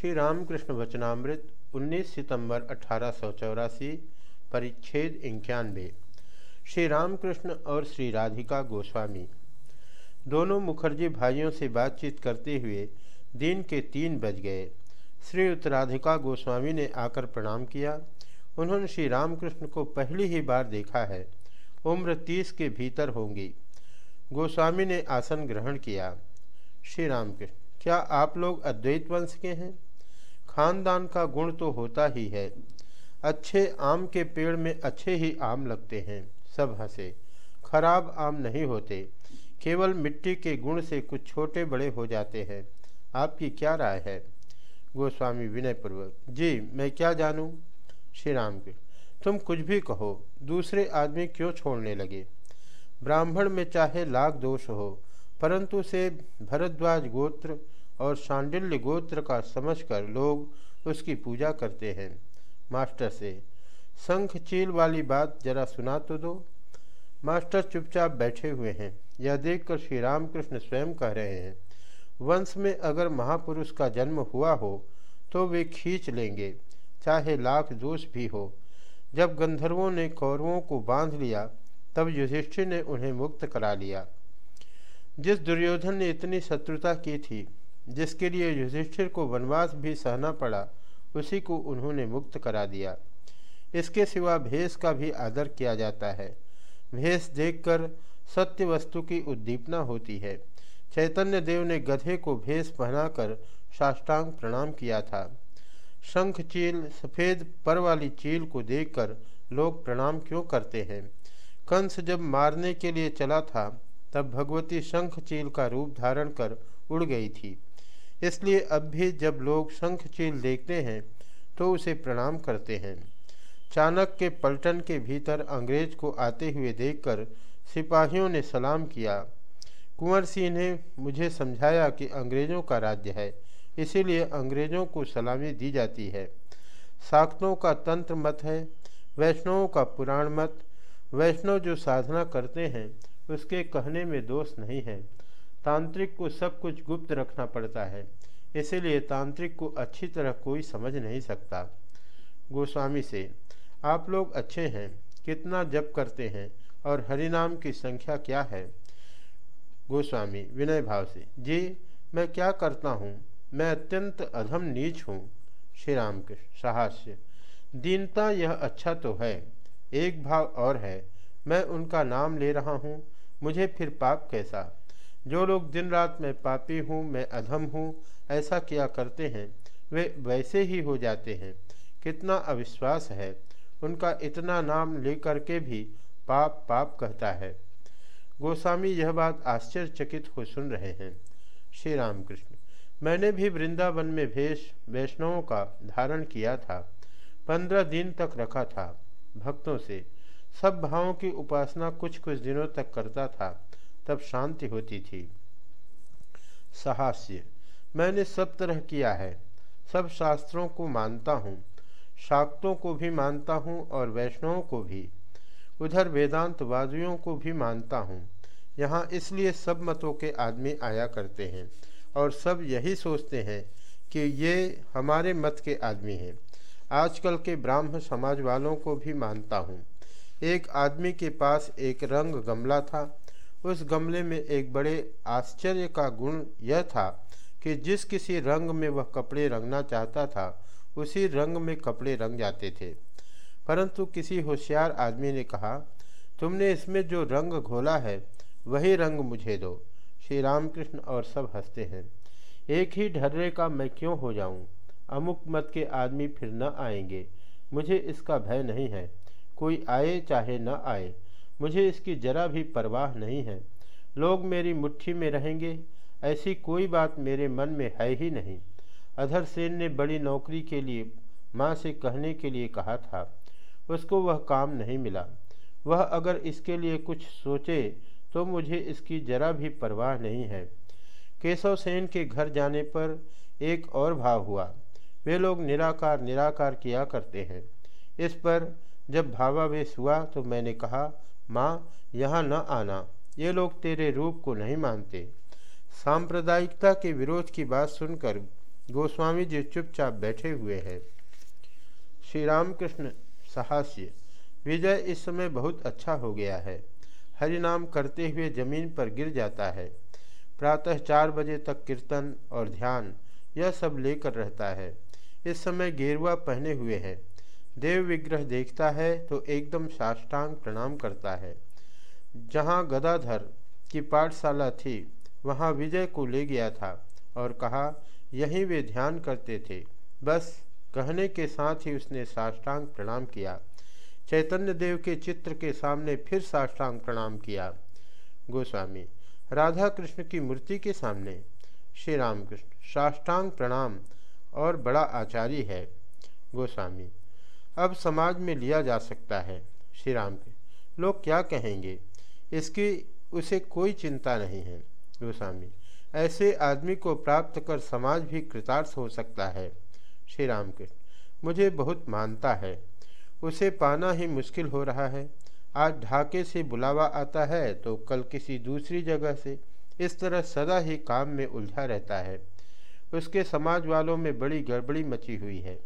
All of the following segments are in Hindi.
श्री रामकृष्ण वचनामृत 19 सितंबर अठारह सौ चौरासी, परिच्छेद इक्यानवे। श्री रामकृष्ण और श्री राधिका गोस्वामी। दोनों मुखर्जी भाइयों से बातचीत करते हुए दिन के तीन बज गए। श्री उत्तराधिका गोस्वामी ने आकर प्रणाम किया। उन्होंने श्री रामकृष्ण को पहली ही बार देखा है। उम्र तीस के भीतर होंगी। गोस्वामी ने आसन ग्रहण किया। श्री रामकृष्ण क्या आप लोग अद्वैत वंश के हैं? खानदान का गुण तो होता ही है। अच्छे आम के पेड़ में अच्छे ही आम लगते हैं, सब हंसे। खराब आम नहीं होते, केवल मिट्टी के गुण से कुछ छोटे बड़े हो जाते हैं। आपकी क्या राय है? गोस्वामी विनयपूर्वक, जी, मैं क्या जानूं? श्री राम के तुम कुछ भी कहो, दूसरे आदमी क्यों छोड़ने लगे? ब्राह्मण में चाहे लाख दोष हो, परंतु से भरद्वाज गोत्र और शांडिल्य गोत्र का समझकर लोग उसकी पूजा करते हैं। मास्टर से, शंख चील वाली बात जरा सुना तो दो। मास्टर चुपचाप बैठे हुए हैं। यह देखकर श्री रामकृष्ण स्वयं कह रहे हैं, वंश में अगर महापुरुष का जन्म हुआ हो तो वे खींच लेंगे, चाहे लाख दोष भी हो। जब गंधर्वों ने कौरवों को बाँध लिया, तब युधिष्ठिर ने उन्हें मुक्त करा लिया। जिस दुर्योधन ने इतनी शत्रुता की थी जिसके लिए युधिष्ठिर को वनवास भी सहना पड़ा, उसी को उन्होंने मुक्त करा दिया। इसके सिवा भेष का भी आदर किया जाता है। भेष देखकर सत्य वस्तु की उद्दीपना होती है। चैतन्य देव ने गधे को भेष पहनाकर साष्टांग प्रणाम किया था। शंख चील, सफ़ेद पर वाली चील को देखकर लोग प्रणाम क्यों करते हैं? कंस जब मारने के लिए चला था, तब भगवती शंख चील का रूप धारण कर उड़ गई थी। इसलिए अब भी जब लोग शंख चील देखते हैं तो उसे प्रणाम करते हैं। चाणक्य के पलटन के भीतर अंग्रेज़ को आते हुए देखकर सिपाहियों ने सलाम किया। कुंवर सिंह ने मुझे समझाया कि अंग्रेज़ों का राज्य है, इसीलिए अंग्रेज़ों को सलामी दी जाती है। शाक्तों का तंत्र मत है, वैष्णवों का पुराण मत। वैष्णव जो साधना करते हैं, उसके कहने में दोष नहीं है। तांत्रिक को सब कुछ गुप्त रखना पड़ता है, इसीलिए तांत्रिक को अच्छी तरह कोई समझ नहीं सकता। गोस्वामी से, आप लोग अच्छे हैं, कितना जप करते हैं और हरिनाम की संख्या क्या है? गोस्वामी विनय भाव से, जी, मैं क्या करता हूँ? मैं अत्यंत अधम नीच हूँ। श्री राम के साहस्य, दीनता यह अच्छा तो है, एक भाव और है, मैं उनका नाम ले रहा हूँ, मुझे फिर पाप कैसा? जो लोग दिन रात में पापी हूँ, मैं अधम हूँ, ऐसा किया करते हैं, वे वैसे ही हो जाते हैं। कितना अविश्वास है, उनका इतना नाम लेकर के भी पाप पाप कहता है। गोस्वामी यह बात आश्चर्यचकित हो सुन रहे हैं। श्री रामकृष्ण मैंने भी वृंदावन में भेष, वैष्णवों का धारण किया था, पंद्रह दिन तक रखा था, भक्तों से, सब भावों की उपासना कुछ कुछ दिनों तक करता था। तब शांति होती थी। साहस्य। मैंने सब तरह किया है। सब शास्त्रों को मानता हूँ। शाक्तों को भी मानता हूँ और वैष्णवों को भी। उधर वेदांतवादियों को भी मानता हूँ। यहाँ इसलिए सब मतों के आदमी आया करते हैं और सब यही सोचते हैं कि ये हमारे मत के आदमी हैं। आजकल के ब्राह्म समाज वालों को भी मानता हूँ। एक आदमी के पास एक रंग गमला था। उस गमले में एक बड़े आश्चर्य का गुण यह था कि जिस किसी रंग में वह कपड़े रंगना चाहता था, उसी रंग में कपड़े रंग जाते थे। परंतु किसी होशियार आदमी ने कहा, तुमने इसमें जो रंग घोला है, वही रंग मुझे दो श्री रामकृष्ण और सब हँसते हैं। एक ही ढर्रे का मैं क्यों हो जाऊँ? अमुक मत के आदमी फिर न आएँगे। मुझे इसका भय नहीं है। कोई आए चाहे न आए। मुझे इसकी जरा भी परवाह नहीं है। लोग मेरी मुट्ठी में रहेंगे, ऐसी कोई बात मेरे मन में है ही नहीं। अधर सेन ने बड़ी नौकरी के लिए, माँ से कहने के लिए कहा था। उसको वह काम नहीं मिला। वह अगर इसके लिए कुछ सोचे तो मुझे इसकी जरा भी परवाह नहीं है। केशव सेन के घर जाने पर एक और भाव हुआ। वे लोग निराकार निराकार किया करते हैं। इस पर जब भावावेश हुआ तो मैंने कहा माँ, यहाँ न आना। ये लोग तेरे रूप को नहीं मानते। सांप्रदायिकता के विरोध की बात सुनकर गोस्वामी जी चुपचाप बैठे हुए हैं। श्री रामकृष्ण साहस्य, विजय इस समय बहुत अच्छा हो गया है। हरिनाम करते हुए ज़मीन पर गिर जाता है। प्रातः चार बजे तक कीर्तन और ध्यान, यह सब लेकर रहता है। इस समय गेरुआ पहने हुए है। देव विग्रह देखता है तो एकदम साष्टांग प्रणाम करता है। जहाँ गदाधर की पाठशाला थी, वहाँ विजय को ले गया था और कहा, यहीं वे ध्यान करते थे। बस कहने के साथ ही उसने साष्टांग प्रणाम किया। चैतन्य देव के चित्र के सामने फिर साष्टांग प्रणाम किया। गोस्वामी राधा कृष्ण की मूर्ति के सामने। श्री रामकृष्ण साष्टांग प्रणाम और बड़ा आचार्य है। गोस्वामी अब समाज में लिया जा सकता है। श्री राम के। लोग क्या कहेंगे? इसकी, उसे कोई चिंता नहीं है, गोस्वामी। ऐसे आदमी को प्राप्त कर समाज भी कृतार्थ हो सकता है। श्री राम मुझे बहुत मानता है। उसे पाना ही मुश्किल हो रहा है। आज ढाके से बुलावा आता है तो कल किसी दूसरी जगह से इस तरह सदा ही काम में उलझा रहता है। उसके समाज वालों में बड़ी गड़बड़ी मची हुई है।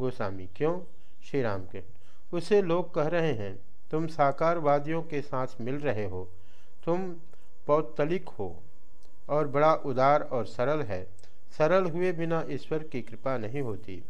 गोस्वामी, क्यों? श्री राम के उसे लोग कह रहे हैं, तुम साकारवादियों के साथ मिल रहे हो। तुम पौतलिक हो और बड़ा उदार और सरल है। सरल हुए बिना ईश्वर की कृपा नहीं होती।